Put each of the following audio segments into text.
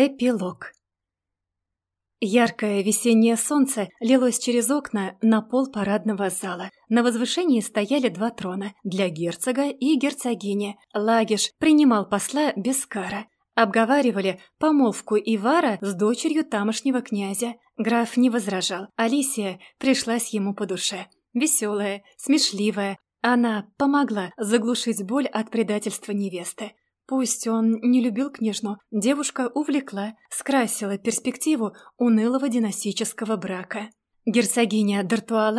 Эпилог Яркое весеннее солнце лилось через окна на пол парадного зала. На возвышении стояли два трона для герцога и герцогини. Лагиш принимал посла без кара. Обговаривали помолвку Ивара с дочерью тамошнего князя. Граф не возражал. Алисия пришлась ему по душе. Веселая, смешливая. Она помогла заглушить боль от предательства невесты. Пусть он не любил княжну, девушка увлекла, скрасила перспективу унылого династического брака. Герцогиня Д'Артуа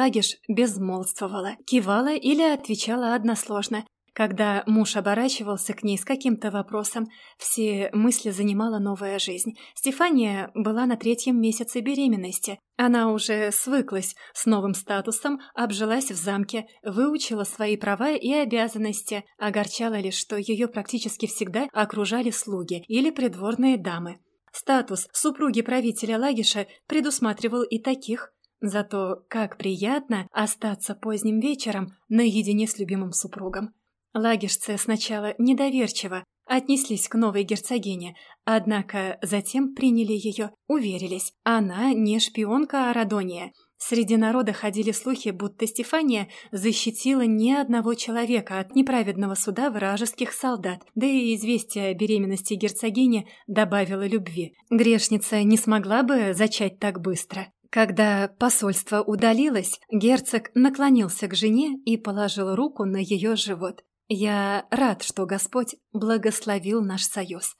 безмолвствовала, кивала или отвечала односложно, когда муж оборачивался к ней с каким-то вопросом, все мысли занимала новая жизнь. Стефания была на третьем месяце беременности. Она уже свыклась с новым статусом, обжилась в замке, выучила свои права и обязанности. Огорчало лишь, что ее практически всегда окружали слуги или придворные дамы. Статус супруги правителя Лагиша предусматривал и таких – Зато как приятно остаться поздним вечером наедине с любимым супругом. Лагишцы сначала недоверчиво отнеслись к новой герцогине, однако затем приняли ее, уверились, она не шпионка Арадония. Среди народа ходили слухи, будто Стефания защитила ни одного человека от неправедного суда вражеских солдат, да и известие о беременности герцогини добавило любви. Грешница не смогла бы зачать так быстро. Когда посольство удалилось, герцог наклонился к жене и положил руку на ее живот. «Я рад, что Господь благословил наш союз».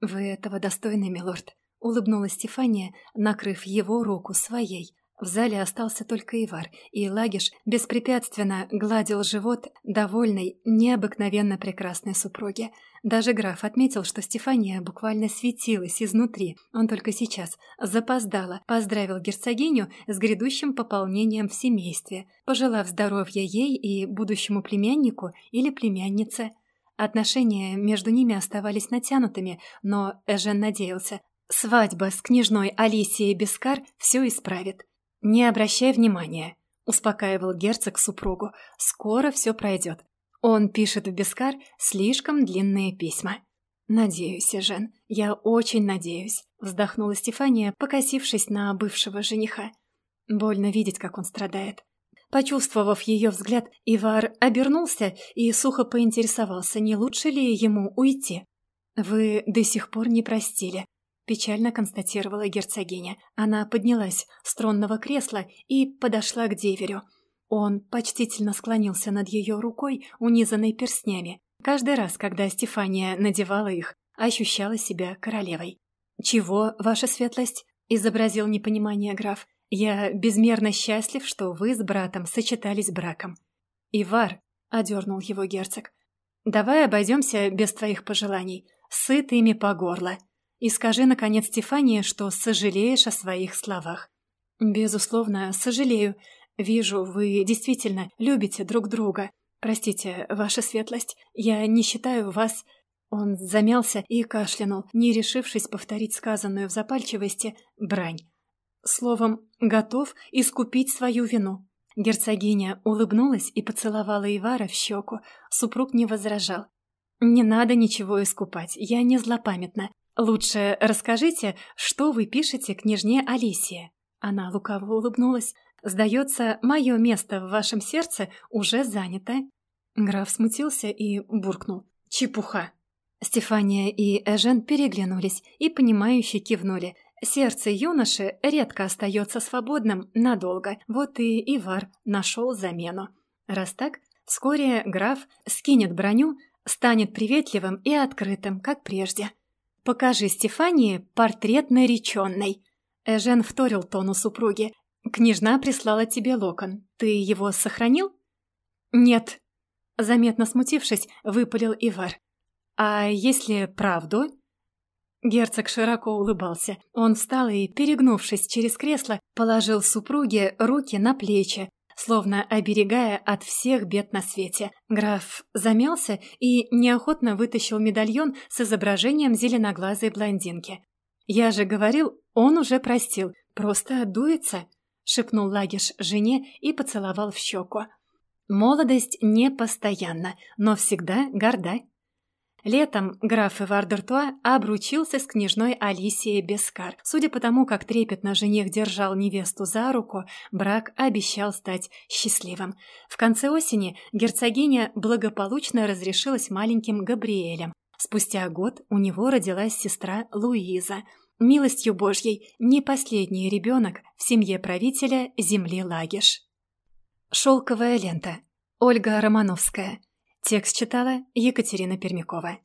«Вы этого достойны, милорд», — улыбнулась Стефания, накрыв его руку своей. В зале остался только Ивар, и Лагиш беспрепятственно гладил живот довольной, необыкновенно прекрасной супруги. Даже граф отметил, что Стефания буквально светилась изнутри. Он только сейчас запоздало поздравил герцогиню с грядущим пополнением в семействе, пожелав здоровья ей и будущему племяннику или племяннице. Отношения между ними оставались натянутыми, но Эжен надеялся, свадьба с княжной Алисией Бескар все исправит. «Не обращай внимания», — успокаивал герцог супругу. «Скоро все пройдет. Он пишет в Бескар слишком длинные письма». «Надеюсь, Жен, я очень надеюсь», — вздохнула Стефания, покосившись на бывшего жениха. Больно видеть, как он страдает. Почувствовав ее взгляд, Ивар обернулся и сухо поинтересовался, не лучше ли ему уйти. «Вы до сих пор не простили», — печально констатировала герцогиня. Она поднялась с тронного кресла и подошла к деверю. Он почтительно склонился над ее рукой, унизанной перстнями. Каждый раз, когда Стефания надевала их, ощущала себя королевой. «Чего, ваша светлость?» — изобразил непонимание граф. «Я безмерно счастлив, что вы с братом сочетались браком». «Ивар», — одернул его герцог, — «давай обойдемся без твоих пожеланий. Сыт ими по горло и скажи, наконец, Стефания, что сожалеешь о своих словах». «Безусловно, сожалею. Вижу, вы действительно любите друг друга. Простите, ваша светлость, я не считаю вас...» Он замялся и кашлянул, не решившись повторить сказанную в запальчивости брань. Словом, готов искупить свою вину. Герцогиня улыбнулась и поцеловала Ивара в щеку. Супруг не возражал. «Не надо ничего искупать, я не злопамятна. «Лучше расскажите, что вы пишете княжне Алисии?» Она лукаво улыбнулась. «Сдается, мое место в вашем сердце уже занято». Граф смутился и буркнул. «Чепуха!» Стефания и Эжен переглянулись и, понимающе кивнули. Сердце юноши редко остается свободным надолго, вот и Ивар нашел замену. Раз так, вскоре граф скинет броню, станет приветливым и открытым, как прежде. «Покажи Стефании портрет нареченной». Эжен вторил тону супруги. «Княжна прислала тебе локон. Ты его сохранил?» «Нет». Заметно смутившись, выпалил Ивар. «А если правду?» Герцог широко улыбался. Он встал и, перегнувшись через кресло, положил супруге руки на плечи, словно оберегая от всех бед на свете. Граф замялся и неохотно вытащил медальон с изображением зеленоглазой блондинки. «Я же говорил, он уже простил, просто дуется», — шепнул Лагиш жене и поцеловал в щеку. «Молодость не постоянна, но всегда горда». Летом граф Ивар Д'Артуа обручился с княжной Алисией Бескар. Судя по тому, как трепетно жених держал невесту за руку, брак обещал стать счастливым. В конце осени герцогиня благополучно разрешилась маленьким Габриэлем. Спустя год у него родилась сестра Луиза. Милостью Божьей не последний ребенок в семье правителя земли Лагиш. Шелковая лента. Ольга Романовская. Текст читала Екатерина Пермякова.